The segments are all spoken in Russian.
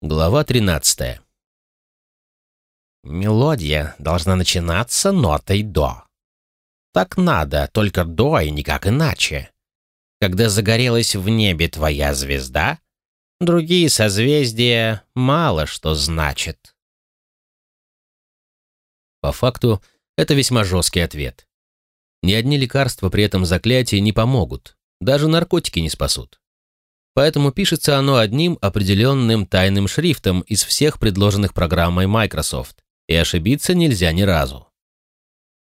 Глава 13. Мелодия должна начинаться нотой «до». Так надо, только «до» и никак иначе. Когда загорелась в небе твоя звезда, другие созвездия мало что значат. По факту, это весьма жесткий ответ. Ни одни лекарства при этом заклятии не помогут, даже наркотики не спасут. Поэтому пишется оно одним определенным тайным шрифтом из всех предложенных программой Microsoft, и ошибиться нельзя ни разу.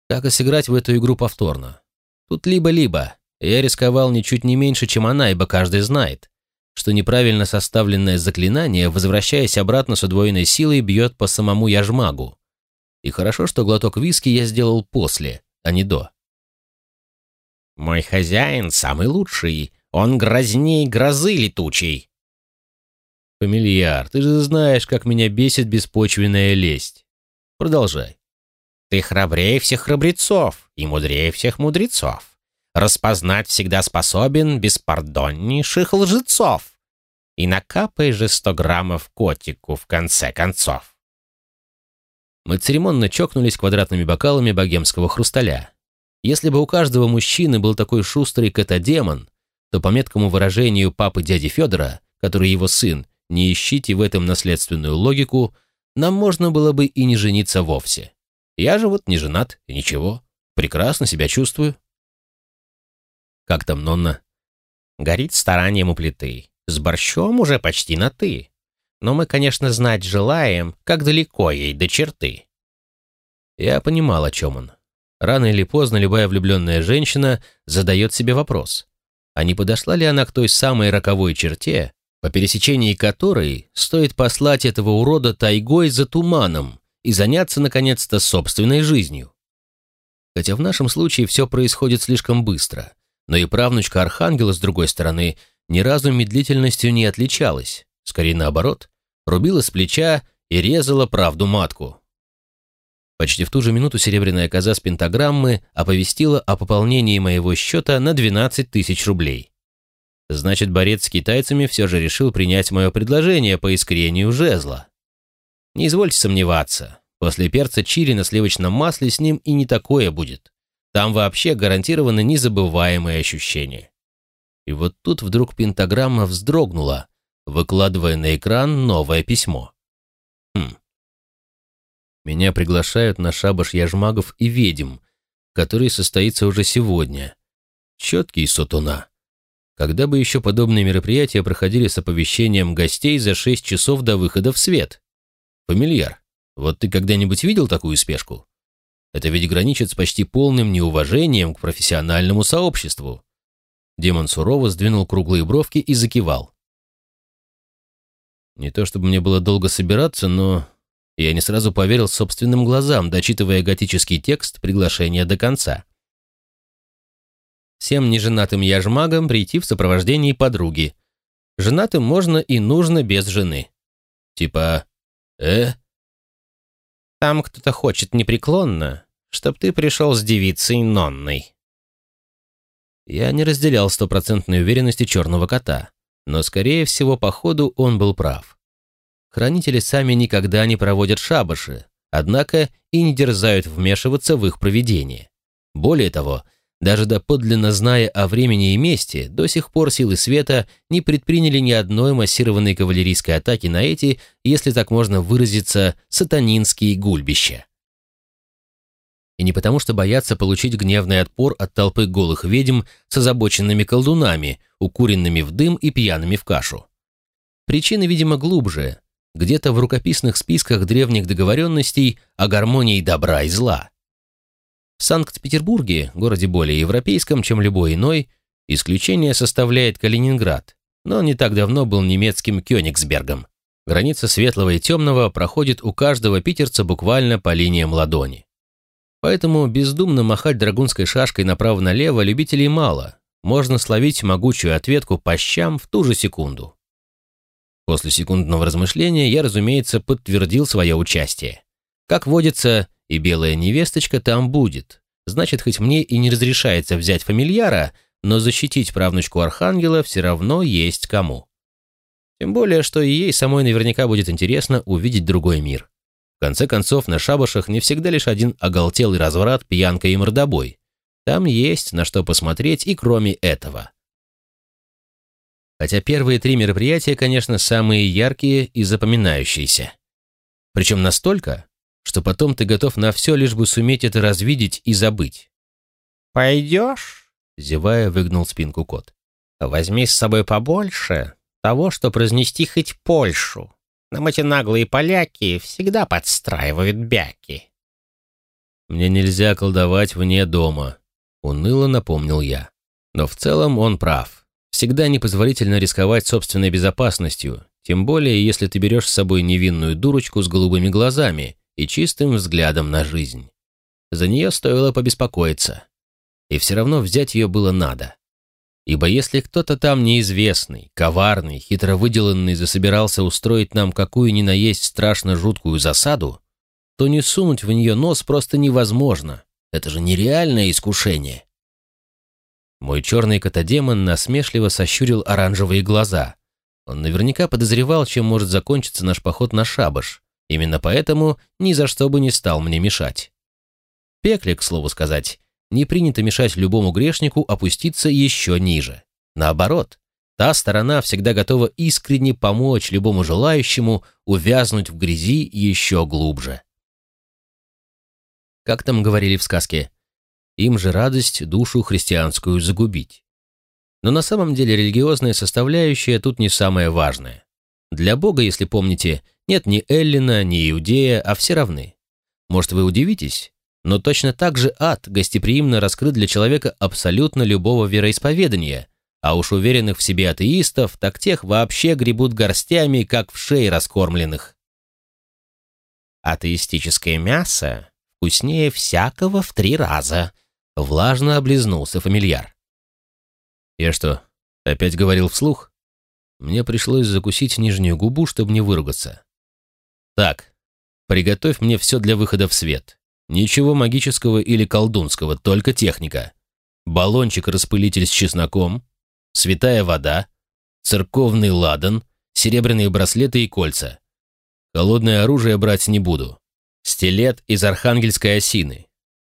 Как и сыграть в эту игру повторно? Тут либо-либо. Я рисковал ничуть не меньше, чем она, ибо каждый знает, что неправильно составленное заклинание, возвращаясь обратно с удвоенной силой, бьет по самому яжмагу. И хорошо, что глоток виски я сделал после, а не до. Мой хозяин самый лучший, он грозней грозы летучей. Фамильяр, ты же знаешь, как меня бесит беспочвенная лесть. Продолжай. Ты храбрее всех храбрецов и мудрее всех мудрецов. Распознать всегда способен беспардоннейших лжецов. И накапай же сто граммов котику в конце концов. Мы церемонно чокнулись квадратными бокалами богемского хрусталя. Если бы у каждого мужчины был такой шустрый кота-демон, то по меткому выражению папы дяди Федора, который его сын, не ищите в этом наследственную логику, нам можно было бы и не жениться вовсе. Я же вот не женат, и ничего. Прекрасно себя чувствую. Как там Нонна? Горит старанием у плиты. С борщом уже почти на «ты». Но мы, конечно, знать желаем, как далеко ей до черты. Я понимал, о чем он. Рано или поздно любая влюбленная женщина задает себе вопрос, а не подошла ли она к той самой роковой черте, по пересечении которой стоит послать этого урода тайгой за туманом и заняться, наконец-то, собственной жизнью. Хотя в нашем случае все происходит слишком быстро, но и правнучка Архангела, с другой стороны, ни разу медлительностью не отличалась, скорее наоборот, рубила с плеча и резала правду матку. Почти в ту же минуту серебряная коза с пентаграммы оповестила о пополнении моего счета на 12 тысяч рублей. Значит, борец с китайцами все же решил принять мое предложение по искрению жезла. Не извольте сомневаться, после перца чили на сливочном масле с ним и не такое будет. Там вообще гарантированы незабываемые ощущения. И вот тут вдруг пентаграмма вздрогнула, выкладывая на экран новое письмо. Меня приглашают на шабаш яжмагов и ведьм, который состоится уже сегодня. Четкий сотуна. Когда бы еще подобные мероприятия проходили с оповещением гостей за шесть часов до выхода в свет? Фамильяр, вот ты когда-нибудь видел такую спешку? Это ведь граничит с почти полным неуважением к профессиональному сообществу. Демон сурово сдвинул круглые бровки и закивал. Не то чтобы мне было долго собираться, но я не сразу поверил собственным глазам, дочитывая готический текст приглашения до конца. Всем неженатым яжмагам прийти в сопровождении подруги. Женатым можно и нужно без жены. Типа, э? Там кто-то хочет непреклонно, чтоб ты пришел с девицей Нонной. Я не разделял стопроцентной уверенности черного кота, но, скорее всего, по ходу он был прав. Хранители сами никогда не проводят шабаши, однако и не дерзают вмешиваться в их проведение. Более того, даже доподлинно зная о времени и месте, до сих пор силы света не предприняли ни одной массированной кавалерийской атаки на эти, если так можно выразиться, сатанинские гульбища. И не потому, что боятся получить гневный отпор от толпы голых ведьм с озабоченными колдунами, укуренными в дым и пьяными в кашу. Причины, видимо, глубже, где-то в рукописных списках древних договоренностей о гармонии добра и зла. В Санкт-Петербурге, городе более европейском, чем любой иной, исключение составляет Калининград, но он не так давно был немецким Кёнигсбергом. Граница светлого и темного проходит у каждого питерца буквально по линиям ладони. Поэтому бездумно махать драгунской шашкой направо-налево любителей мало. Можно словить могучую ответку по щам в ту же секунду. После секундного размышления я, разумеется, подтвердил свое участие. Как водится, и белая невесточка там будет. Значит, хоть мне и не разрешается взять фамильяра, но защитить правнучку Архангела все равно есть кому. Тем более, что и ей самой наверняка будет интересно увидеть другой мир. В конце концов, на шабашах не всегда лишь один оголтелый разврат, пьянка и мордобой. Там есть на что посмотреть и кроме этого. Хотя первые три мероприятия, конечно, самые яркие и запоминающиеся. Причем настолько, что потом ты готов на все, лишь бы суметь это развидеть и забыть. «Пойдешь?» — зевая, выгнул спинку кот. «Возьми с собой побольше того, что произнести хоть Польшу. Нам эти наглые поляки всегда подстраивают бяки». «Мне нельзя колдовать вне дома», — уныло напомнил я. Но в целом он прав. Всегда непозволительно рисковать собственной безопасностью, тем более если ты берешь с собой невинную дурочку с голубыми глазами и чистым взглядом на жизнь. За нее стоило побеспокоиться. И все равно взять ее было надо. Ибо если кто-то там неизвестный, коварный, хитро выделанный засобирался устроить нам какую ни наесть страшно жуткую засаду, то не сунуть в нее нос просто невозможно. Это же нереальное искушение. Мой черный котодемон насмешливо сощурил оранжевые глаза. Он наверняка подозревал, чем может закончиться наш поход на шабаш. Именно поэтому ни за что бы не стал мне мешать. Пекле, к слову сказать, не принято мешать любому грешнику опуститься еще ниже. Наоборот, та сторона всегда готова искренне помочь любому желающему увязнуть в грязи еще глубже. Как там говорили в сказке, им же радость душу христианскую загубить. Но на самом деле религиозная составляющая тут не самая важная. Для Бога, если помните, нет ни Эллина, ни Иудея, а все равны. Может, вы удивитесь, но точно так же ад гостеприимно раскрыт для человека абсолютно любого вероисповедания, а уж уверенных в себе атеистов, так тех вообще гребут горстями, как в шее раскормленных. «Атеистическое мясо вкуснее всякого в три раза», — влажно облизнулся фамильяр. «Я что, опять говорил вслух?» Мне пришлось закусить нижнюю губу, чтобы не выругаться. «Так, приготовь мне все для выхода в свет. Ничего магического или колдунского, только техника. Баллончик-распылитель с чесноком, святая вода, церковный ладан, серебряные браслеты и кольца. Холодное оружие брать не буду. Стилет из архангельской осины.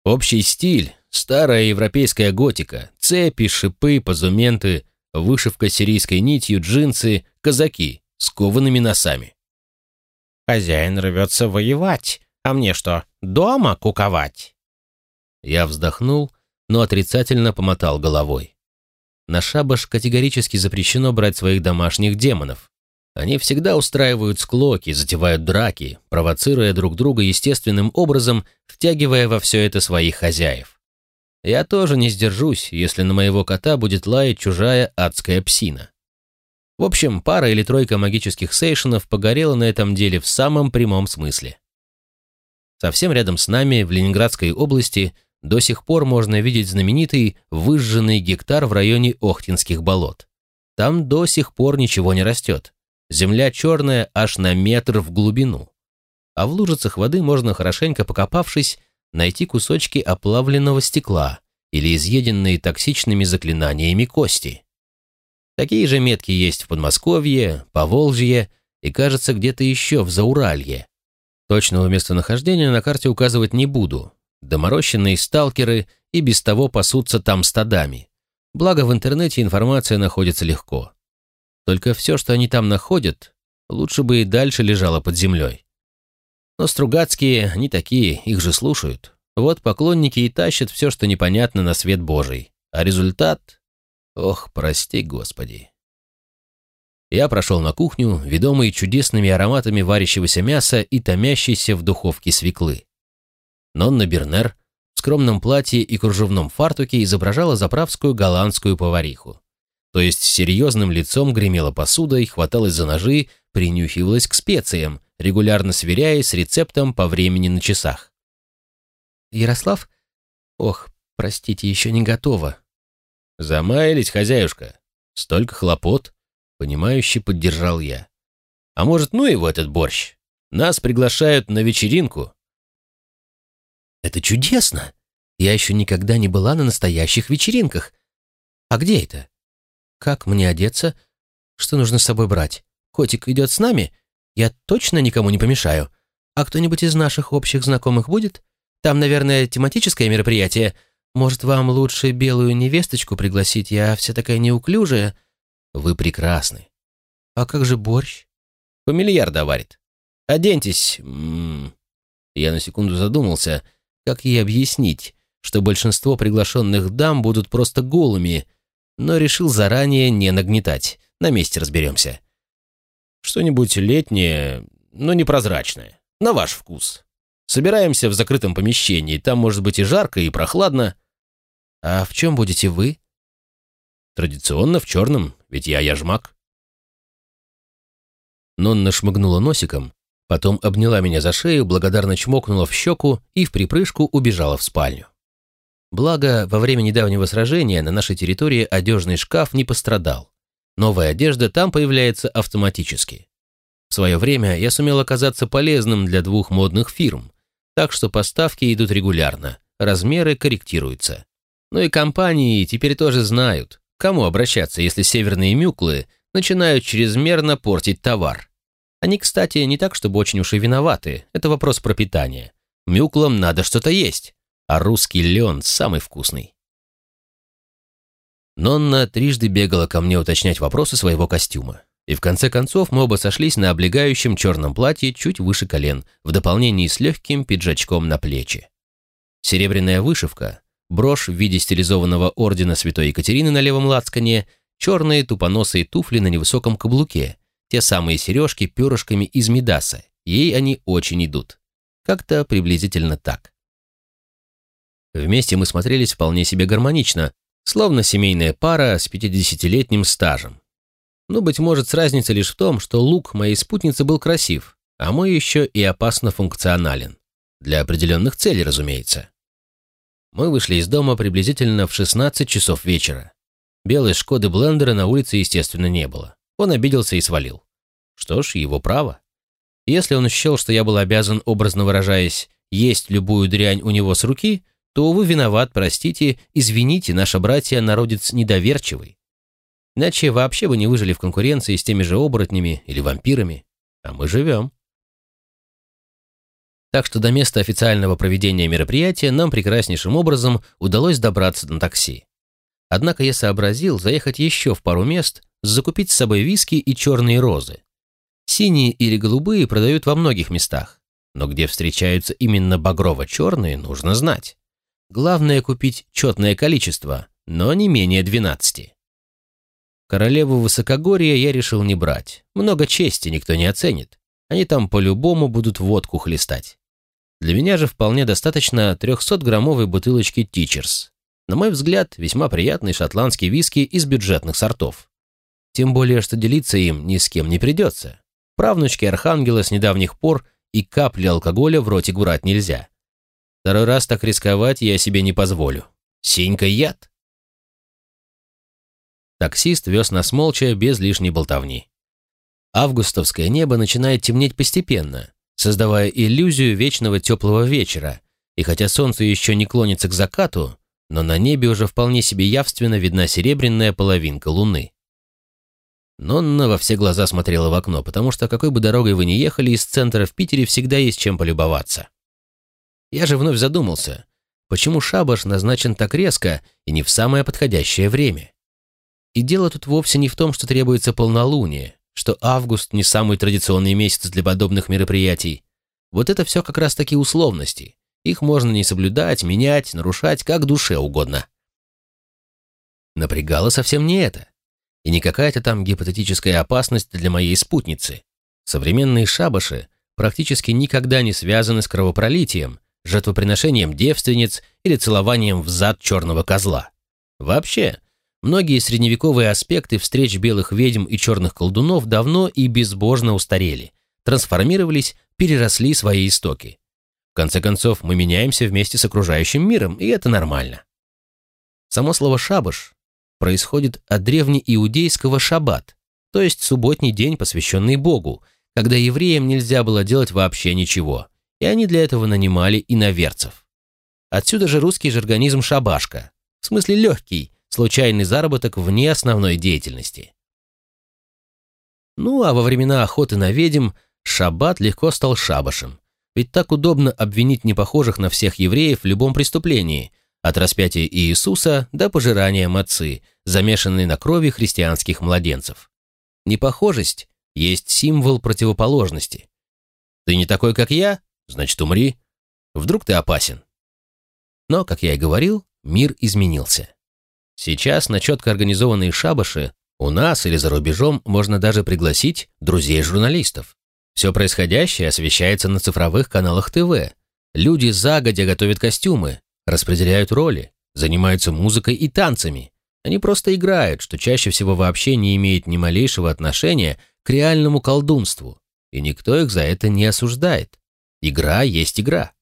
Общий стиль – старая европейская готика, цепи, шипы, позументы, вышивка сирийской нитью, джинсы, казаки с коваными носами. «Хозяин рвется воевать», а мне что, дома куковать?» Я вздохнул, но отрицательно помотал головой. На шабаш категорически запрещено брать своих домашних демонов. Они всегда устраивают склоки, затевают драки, провоцируя друг друга естественным образом, втягивая во все это своих хозяев. Я тоже не сдержусь, если на моего кота будет лаять чужая адская псина. В общем, пара или тройка магических сейшенов погорела на этом деле в самом прямом смысле. Совсем рядом с нами, в Ленинградской области, до сих пор можно видеть знаменитый выжженный гектар в районе Охтинских болот. Там до сих пор ничего не растет. Земля черная аж на метр в глубину. А в лужицах воды можно, хорошенько покопавшись, найти кусочки оплавленного стекла или изъеденные токсичными заклинаниями кости. Такие же метки есть в Подмосковье, Поволжье и, кажется, где-то еще в Зауралье. Точного местонахождения на карте указывать не буду. Доморощенные сталкеры и без того пасутся там стадами. Благо в интернете информация находится легко. Только все, что они там находят, лучше бы и дальше лежало под землей. Но Стругацкие не такие, их же слушают. Вот поклонники и тащат все, что непонятно на свет Божий. А результат... Ох, прости, Господи. Я прошел на кухню, ведомый чудесными ароматами варящегося мяса и томящейся в духовке свеклы. Нонна Бернер в скромном платье и кружевном фартуке изображала заправскую голландскую повариху. То есть серьезным лицом гремела посудой, хваталась за ножи, принюхивалась к специям, регулярно сверяясь с рецептом по времени на часах. «Ярослав? Ох, простите, еще не готово». «Замаялись, хозяюшка. Столько хлопот». Понимающе поддержал я. А может, ну его этот борщ? Нас приглашают на вечеринку. Это чудесно. Я еще никогда не была на настоящих вечеринках. А где это? Как мне одеться? Что нужно с собой брать? Котик идет с нами? Я точно никому не помешаю. А кто-нибудь из наших общих знакомых будет? Там, наверное, тематическое мероприятие. Может, вам лучше белую невесточку пригласить? Я вся такая неуклюжая». «Вы прекрасны». «А как же борщ?» «Фамильяр доварит. Оденьтесь». М -м -м. Я на секунду задумался, как ей объяснить, что большинство приглашенных дам будут просто голыми, но решил заранее не нагнетать. На месте разберемся. Что-нибудь летнее, но непрозрачное. На ваш вкус. Собираемся в закрытом помещении. Там может быть и жарко, и прохладно. А в чем будете вы? Традиционно в черном, ведь я яжмак. Нонна шмыгнула носиком, потом обняла меня за шею, благодарно чмокнула в щеку и в припрыжку убежала в спальню. Благо, во время недавнего сражения на нашей территории одежный шкаф не пострадал. Новая одежда там появляется автоматически. В свое время я сумел оказаться полезным для двух модных фирм, так что поставки идут регулярно, размеры корректируются. Ну и компании теперь тоже знают, к кому обращаться, если северные мюклы начинают чрезмерно портить товар. Они, кстати, не так, чтобы очень уж и виноваты, это вопрос пропитания. Мюклам надо что-то есть, а русский лен самый вкусный. Нонна трижды бегала ко мне уточнять вопросы своего костюма. И в конце концов мы оба сошлись на облегающем черном платье чуть выше колен, в дополнении с легким пиджачком на плечи. Серебряная вышивка, брошь в виде стилизованного ордена Святой Екатерины на левом лацкане, черные тупоносые туфли на невысоком каблуке, те самые сережки перышками из Медаса, ей они очень идут. Как-то приблизительно так. Вместе мы смотрелись вполне себе гармонично, Словно семейная пара с 50-летним стажем. Ну, быть может, с разницей лишь в том, что лук моей спутницы был красив, а мой еще и опасно функционален. Для определенных целей, разумеется. Мы вышли из дома приблизительно в 16 часов вечера. Белой Шкоды Блендера на улице, естественно, не было. Он обиделся и свалил. Что ж, его право. Если он счел, что я был обязан, образно выражаясь, есть любую дрянь у него с руки, то вы виноват, простите, извините, наша братья народец недоверчивый. Иначе вообще бы не выжили в конкуренции с теми же оборотнями или вампирами. А мы живем. Так что до места официального проведения мероприятия нам прекраснейшим образом удалось добраться на такси. Однако я сообразил заехать еще в пару мест, закупить с собой виски и черные розы. Синие или голубые продают во многих местах, но где встречаются именно багрово-черные, нужно знать. Главное купить четное количество, но не менее 12. Королеву высокогорья я решил не брать. Много чести никто не оценит. Они там по-любому будут водку хлестать. Для меня же вполне достаточно 300-граммовой бутылочки Тичерс. На мой взгляд, весьма приятный шотландский виски из бюджетных сортов. Тем более, что делиться им ни с кем не придется. Правнучки Архангела с недавних пор и капли алкоголя в роте гурать нельзя. Второй раз так рисковать я себе не позволю. Синька яд. Таксист вез нас молча, без лишней болтовни. Августовское небо начинает темнеть постепенно, создавая иллюзию вечного теплого вечера, и хотя солнце еще не клонится к закату, но на небе уже вполне себе явственно видна серебряная половинка луны. Нонна во все глаза смотрела в окно, потому что какой бы дорогой вы ни ехали, из центра в Питере всегда есть чем полюбоваться. Я же вновь задумался, почему шабаш назначен так резко и не в самое подходящее время. И дело тут вовсе не в том, что требуется полнолуние, что август не самый традиционный месяц для подобных мероприятий. Вот это все как раз таки условности. Их можно не соблюдать, менять, нарушать, как душе угодно. Напрягало совсем не это. И не какая-то там гипотетическая опасность для моей спутницы. Современные шабаши практически никогда не связаны с кровопролитием, жертвоприношением девственниц или целованием в зад черного козла. Вообще, многие средневековые аспекты встреч белых ведьм и черных колдунов давно и безбожно устарели, трансформировались, переросли свои истоки. В конце концов, мы меняемся вместе с окружающим миром, и это нормально. Само слово «шабаш» происходит от древнеиудейского «шаббат», то есть субботний день, посвященный Богу, когда евреям нельзя было делать вообще ничего и они для этого нанимали иноверцев. Отсюда же русский жаргонизм «шабашка», в смысле легкий, случайный заработок вне основной деятельности. Ну, а во времена охоты на ведьм шаббат легко стал шабашем. Ведь так удобно обвинить непохожих на всех евреев в любом преступлении, от распятия Иисуса до пожирания мацы, замешанной на крови христианских младенцев. Непохожесть есть символ противоположности. Ты не такой, как я? Значит, умри. Вдруг ты опасен. Но, как я и говорил, мир изменился. Сейчас на четко организованные шабаши у нас или за рубежом можно даже пригласить друзей-журналистов. Все происходящее освещается на цифровых каналах ТВ. Люди загодя готовят костюмы, распределяют роли, занимаются музыкой и танцами. Они просто играют, что чаще всего вообще не имеет ни малейшего отношения к реальному колдунству, и никто их за это не осуждает. Игра есть игра.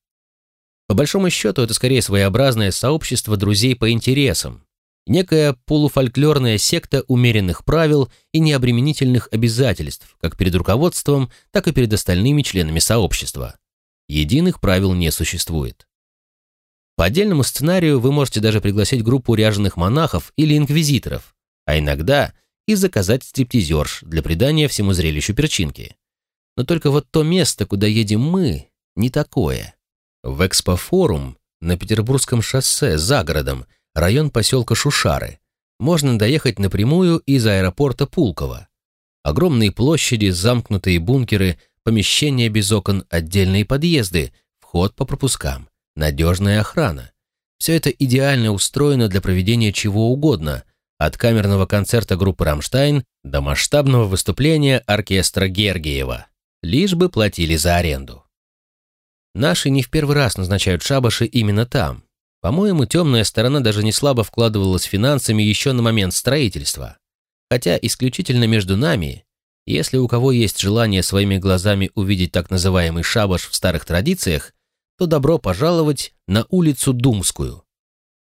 По большому счету, это скорее своеобразное сообщество друзей по интересам, некая полуфольклорная секта умеренных правил и необременительных обязательств, как перед руководством, так и перед остальными членами сообщества. Единых правил не существует. По отдельному сценарию вы можете даже пригласить группу ряженых монахов или инквизиторов, а иногда и заказать стриптизерш для придания всему зрелищу перчинки. Но только вот то место, куда едем мы, не такое. В экспофорум на Петербургском шоссе за городом, район поселка Шушары. Можно доехать напрямую из аэропорта Пулково. Огромные площади, замкнутые бункеры, помещения без окон, отдельные подъезды, вход по пропускам, надежная охрана. Все это идеально устроено для проведения чего угодно, от камерного концерта группы «Рамштайн» до масштабного выступления оркестра Гергиева, лишь бы платили за аренду. Наши не в первый раз назначают шабаши именно там. По-моему, темная сторона даже не слабо вкладывалась финансами еще на момент строительства. Хотя исключительно между нами, если у кого есть желание своими глазами увидеть так называемый шабаш в старых традициях, то добро пожаловать на улицу Думскую.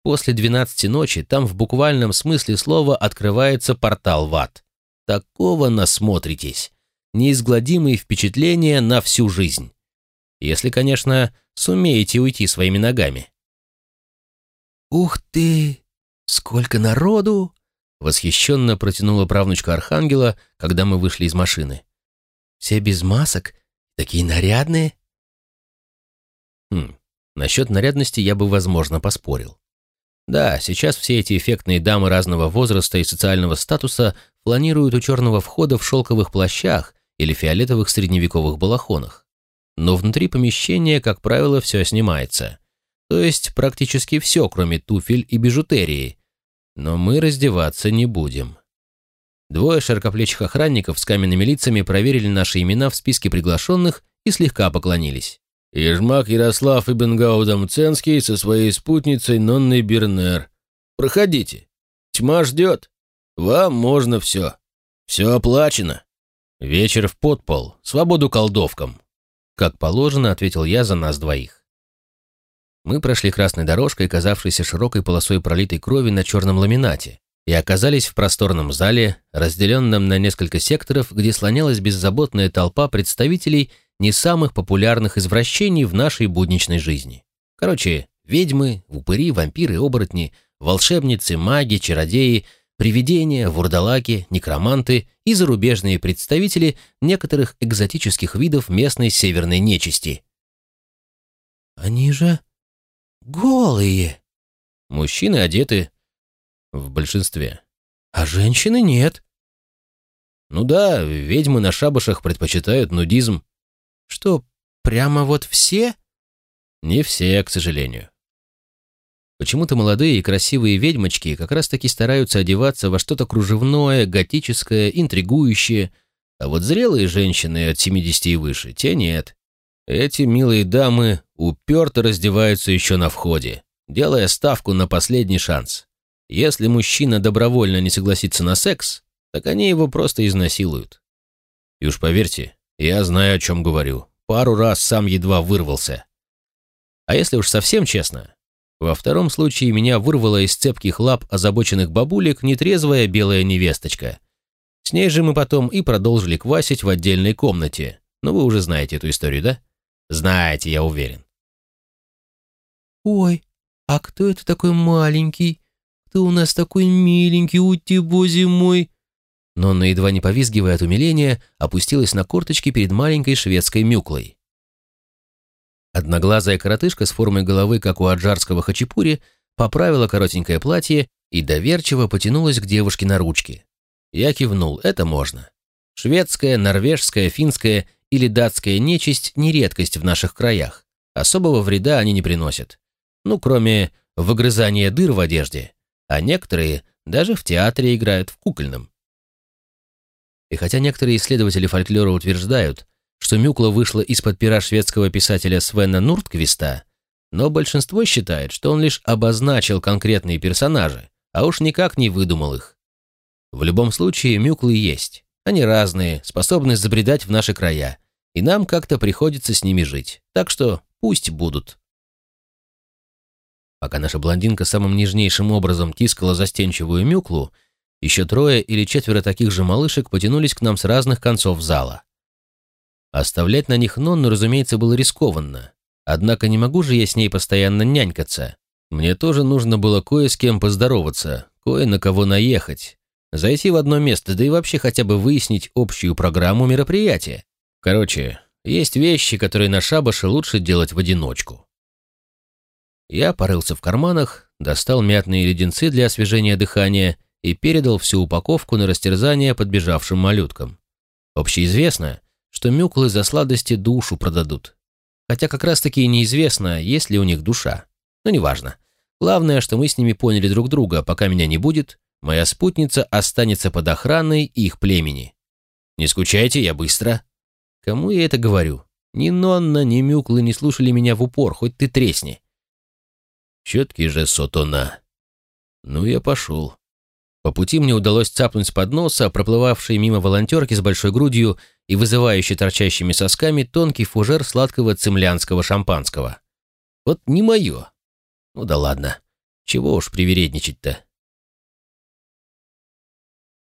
После 12 ночи там в буквальном смысле слова открывается портал в ад. Такого насмотритесь. Неизгладимые впечатления на всю жизнь. Если, конечно, сумеете уйти своими ногами. «Ух ты! Сколько народу!» Восхищенно протянула правнучка Архангела, когда мы вышли из машины. «Все без масок, такие нарядные». Хм, насчет нарядности я бы, возможно, поспорил. Да, сейчас все эти эффектные дамы разного возраста и социального статуса планируют у черного входа в шелковых плащах или фиолетовых средневековых балахонах но внутри помещения, как правило, все снимается. То есть практически все, кроме туфель и бижутерии. Но мы раздеваться не будем. Двое широкоплечих охранников с каменными лицами проверили наши имена в списке приглашенных и слегка поклонились. «Ежмак Ярослав Ибн Гаудам Ценский со своей спутницей Нонной Бернер. Проходите. Тьма ждет. Вам можно все. Все оплачено. Вечер в подпол. Свободу колдовкам. «Как положено», — ответил я за нас двоих. Мы прошли красной дорожкой, казавшейся широкой полосой пролитой крови на черном ламинате, и оказались в просторном зале, разделенном на несколько секторов, где слонялась беззаботная толпа представителей не самых популярных извращений в нашей будничной жизни. Короче, ведьмы, упыри, вампиры, оборотни, волшебницы, маги, чародеи — привидения, вурдалаки, некроманты и зарубежные представители некоторых экзотических видов местной северной нечисти. «Они же голые!» Мужчины одеты в большинстве, а женщины нет. Ну да, ведьмы на шабашах предпочитают нудизм. Что, прямо вот все? Не все, к сожалению. Почему-то молодые и красивые ведьмочки как раз-таки стараются одеваться во что-то кружевное, готическое, интригующее, а вот зрелые женщины от 70 и выше, те нет. Эти милые дамы уперто раздеваются еще на входе, делая ставку на последний шанс. Если мужчина добровольно не согласится на секс, так они его просто изнасилуют. И уж поверьте, я знаю, о чем говорю. Пару раз сам едва вырвался. А если уж совсем честно, во втором случае меня вырвала из цепких лап озабоченных бабулек нетрезвая белая невесточка. С ней же мы потом и продолжили квасить в отдельной комнате. Но вы уже знаете эту историю, да? Знаете, я уверен. «Ой, а кто это такой маленький? Кто у нас такой миленький, ути боже мой?» Нонна, едва не повизгивая от умиления, опустилась на корточки перед маленькой шведской мюклой. Одноглазая коротышка с формой головы, как у аджарского хачапури, поправила коротенькое платье и доверчиво потянулась к девушке на ручки. Я кивнул, это можно. Шведская, норвежская, финская или датская нечисть – не редкость в наших краях. Особого вреда они не приносят. Ну, кроме выгрызания дыр в одежде. А некоторые даже в театре играют в кукольном. И хотя некоторые исследователи фольклора утверждают, что Мюкла вышла из-под пера шведского писателя Свена Нуртквиста, но большинство считает, что он лишь обозначил конкретные персонажи, а уж никак не выдумал их. В любом случае, Мюклы есть. Они разные, способны забредать в наши края, и нам как-то приходится с ними жить. Так что пусть будут. Пока наша блондинка самым нежнейшим образом тискала застенчивую Мюклу, еще трое или четверо таких же малышек потянулись к нам с разных концов зала. Оставлять на них Нонну, разумеется, было рискованно. Однако не могу же я с ней постоянно нянькаться. Мне тоже нужно было кое с кем поздороваться, кое на кого наехать, зайти в одно место, да и вообще хотя бы выяснить общую программу мероприятия. Короче, есть вещи, которые на шабаше лучше делать в одиночку. Я порылся в карманах, достал мятные леденцы для освежения дыхания и передал всю упаковку на растерзание подбежавшим малюткам. Общеизвестно, что мюклы за сладости душу продадут. Хотя как раз-таки неизвестно, есть ли у них душа. Но неважно. Главное, что мы с ними поняли друг друга, пока меня не будет, Моя спутница останется под охраной их племени. Не скучайте, я быстро. Кому я это говорю? Ни Нонна, ни Мюклы не слушали меня в упор, хоть ты тресни. Четкий же сотона. Ну, я пошел. По пути мне удалось цапнуть с подноса, проплывавшей мимо волонтерки с большой грудью и вызывающей торчащими сосками тонкий фужер сладкого цемлянского шампанского. Вот не мое. Ну да ладно. Чего уж привередничать-то.